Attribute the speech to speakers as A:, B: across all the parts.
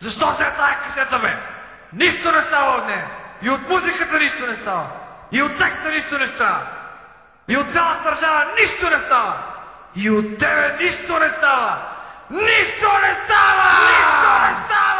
A: Защо се е тая касета, бе? Нищо не става от нея. И от музиката нищо не става. И от секта нищо не става. И от цялата държава нищо не става. И от тебе нищо не става. Нищо не става! Нищо не става!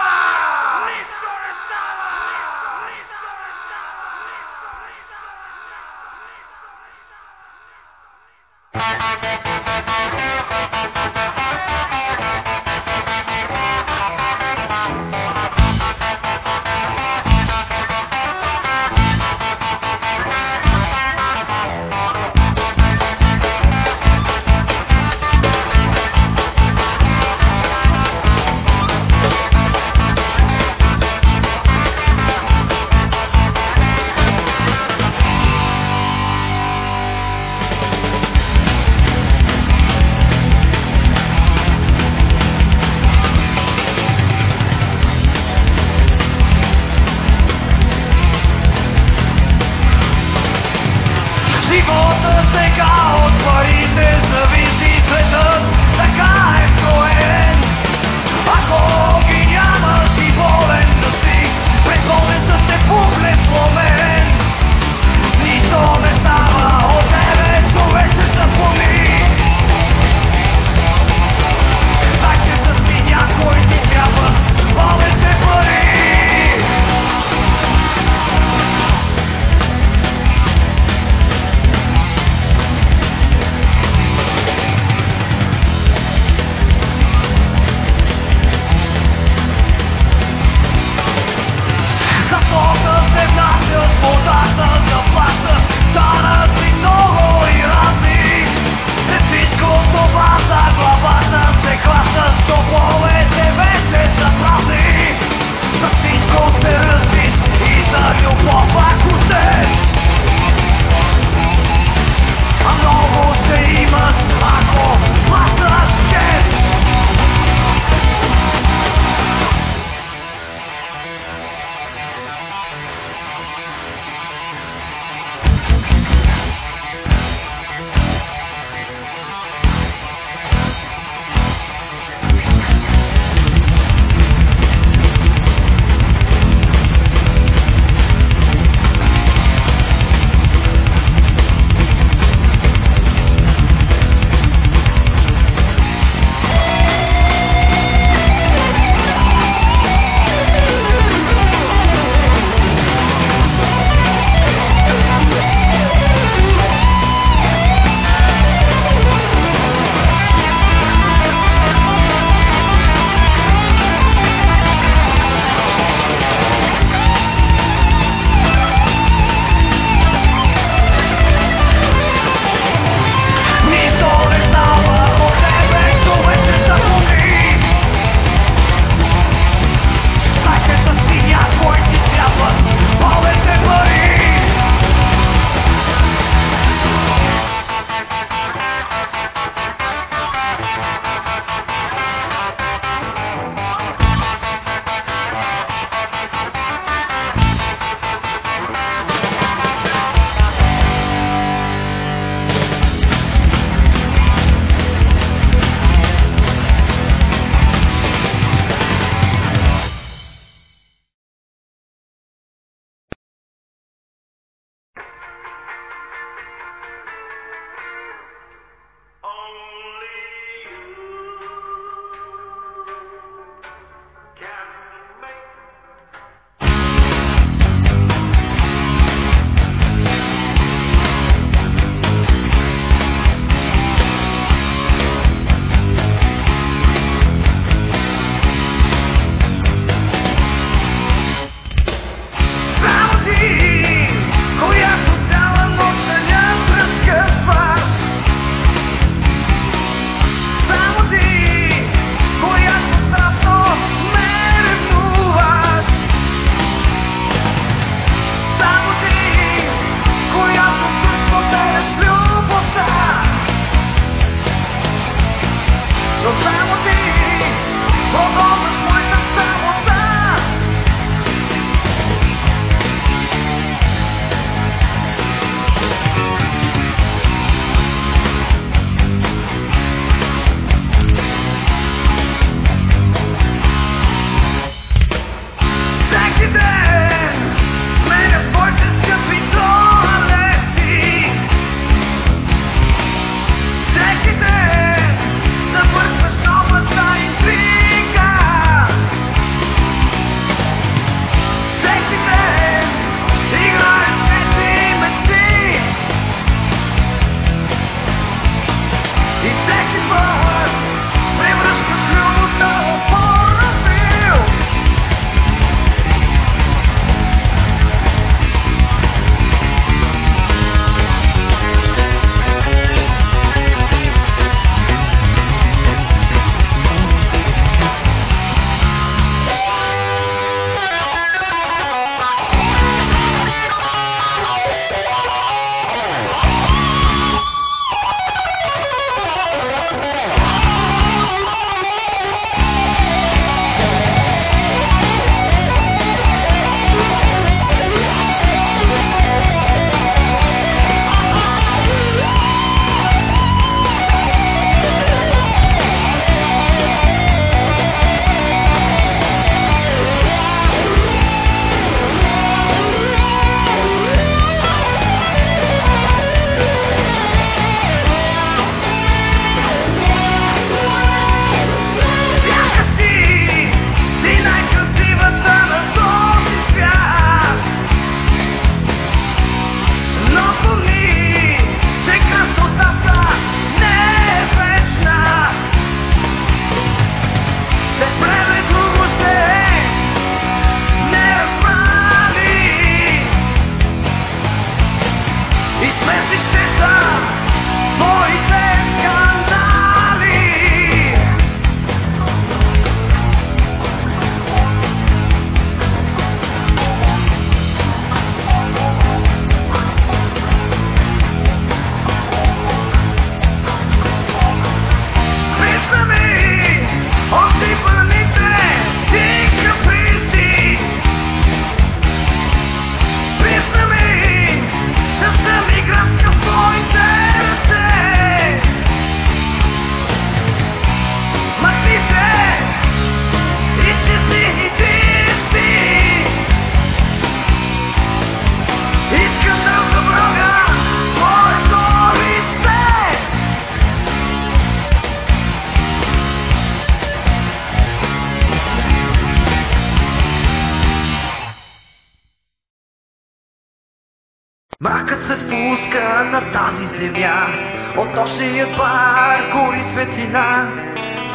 A: Твоят бар гори светлина,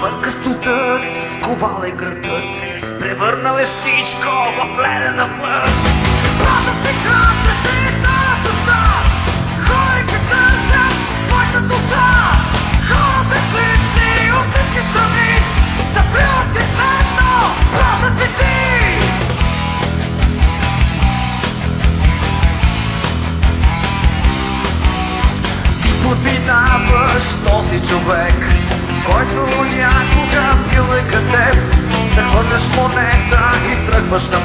A: пък къстотът сковал е градът, превърнал е всичко в ледена was the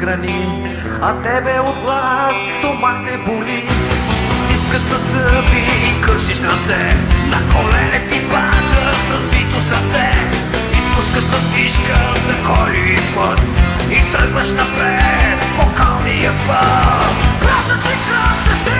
A: храни, а тебе от глад стомах те боли. Искаш със зъби и на ръце, на колене ти падаш с бито те. Изпускаш със всичка за коли и път и тръгваш напред покалния път. Красът ти красът ти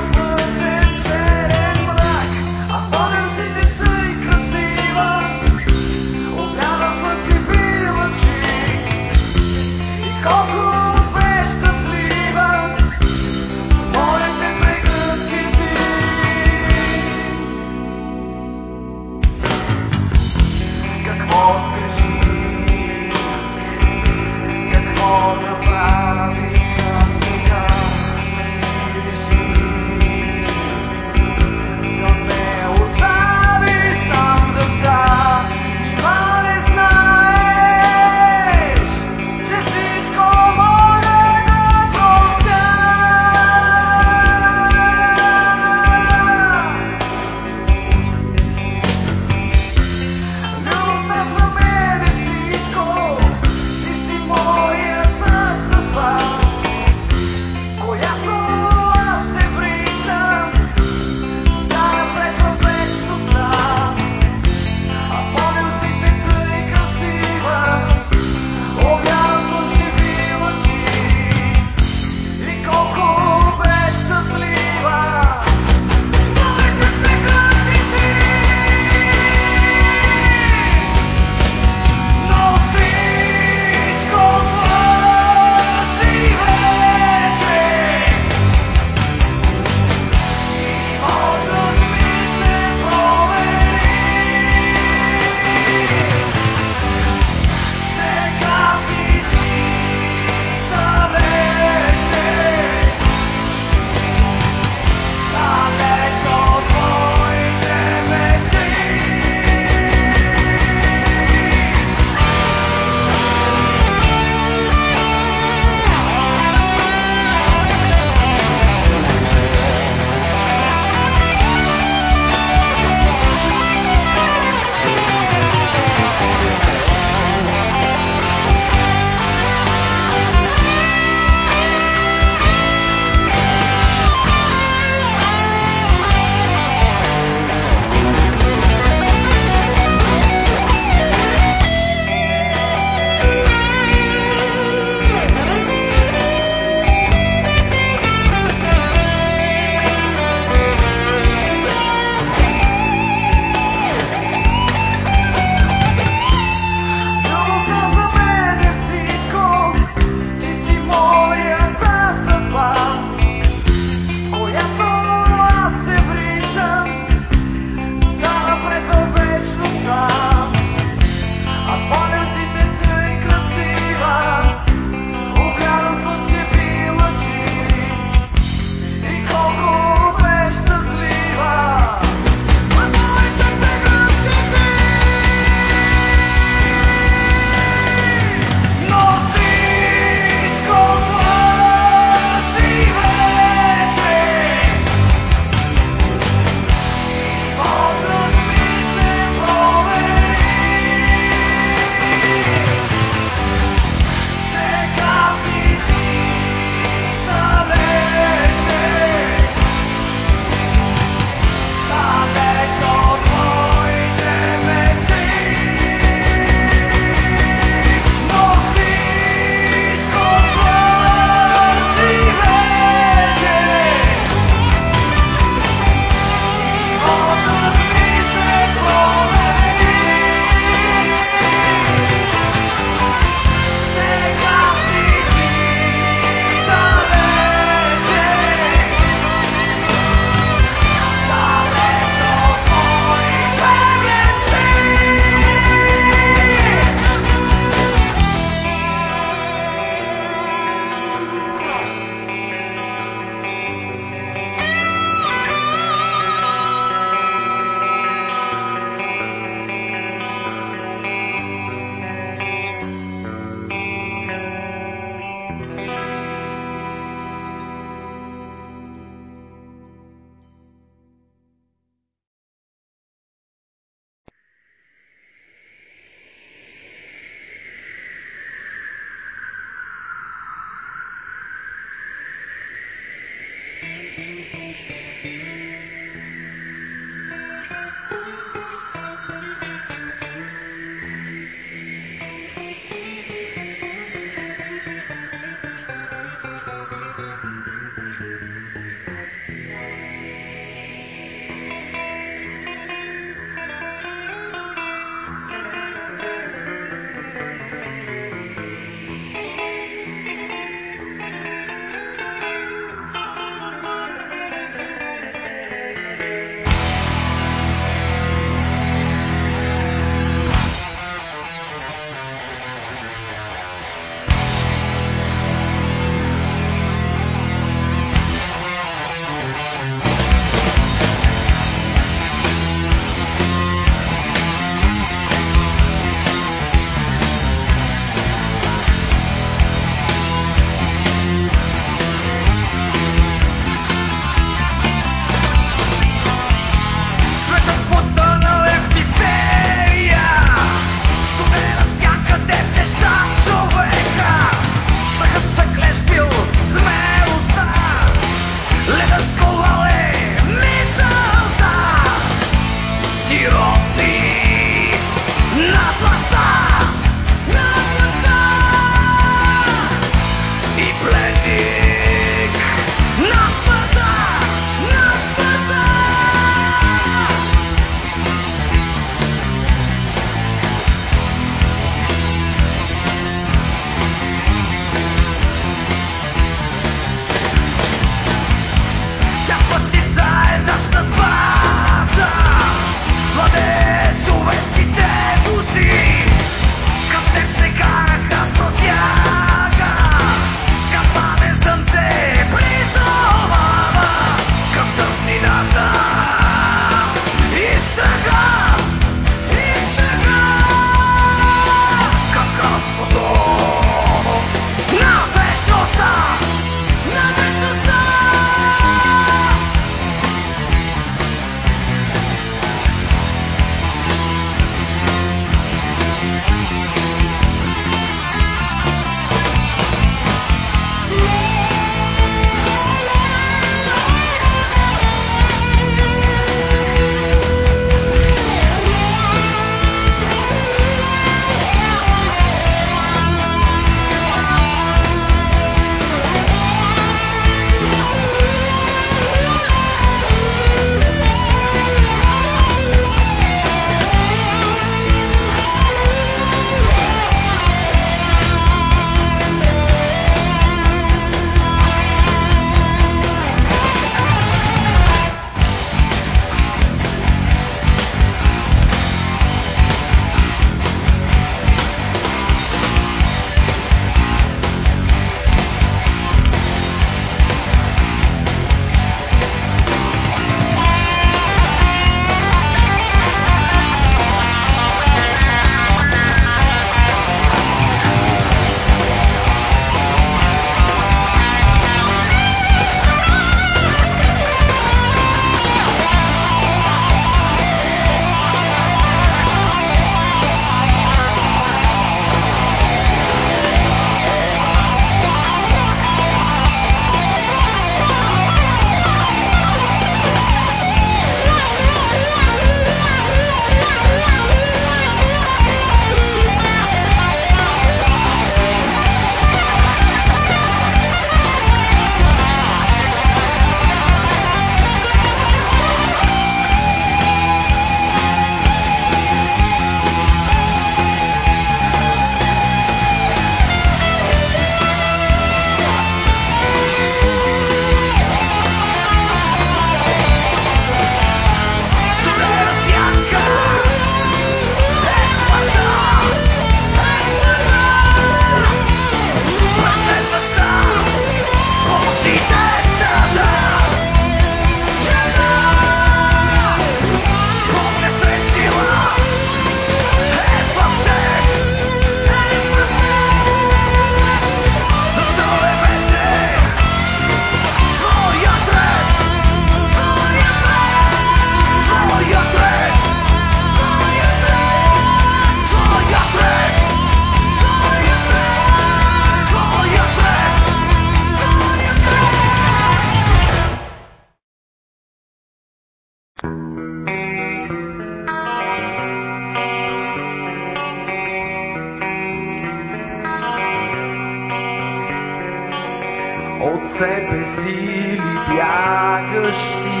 A: от
B: себе си бягащи.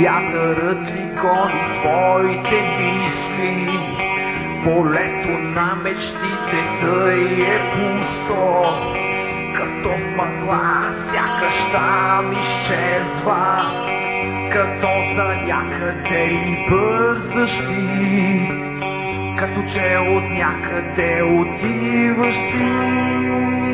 B: Вятърът ли гони твоите мисли, полето на мечтите тъй е пусто. Като мъгла, сякаш там изчезва, като за някъде и бързаш ти, като че от някъде отиваш ти.